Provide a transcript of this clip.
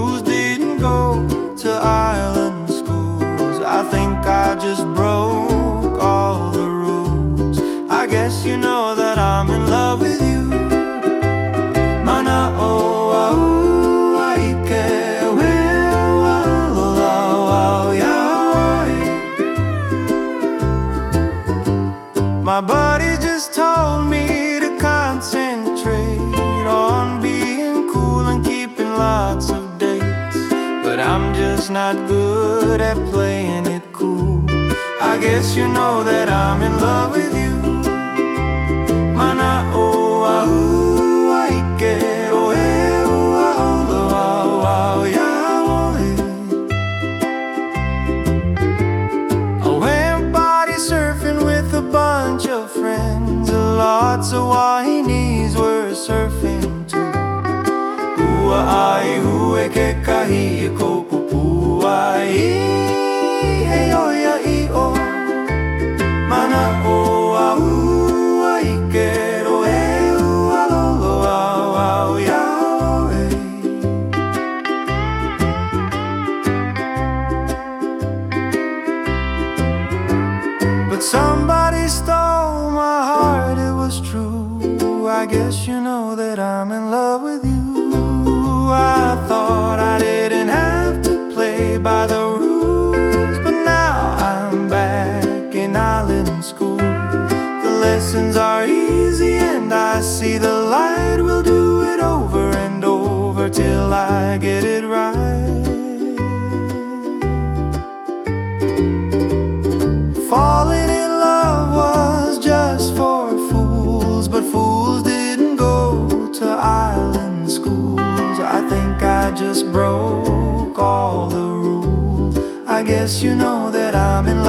fools didn't go to island schools. I think I just broke all the rules. I guess you know that I'm in love with you. Mana oh, oh, I care. My buddy just told me Not good at playing it cool. I guess you know that I'm in love with you. Mana o ahu aike o e o aolo au au ya o e. I went body surfing with a bunch of friends. Lots of wahines were surfing too. Ua ai ah, hue ah, eh, ke kahi e kopupu somebody stole my heart, it was true. I guess you know that I'm in love with you. Lessons are easy, and I see the light. We'll do it over and over till I get it right. Falling in love was just for fools, but fools didn't go to island schools. I think I just broke all the rules. I guess you know that I'm in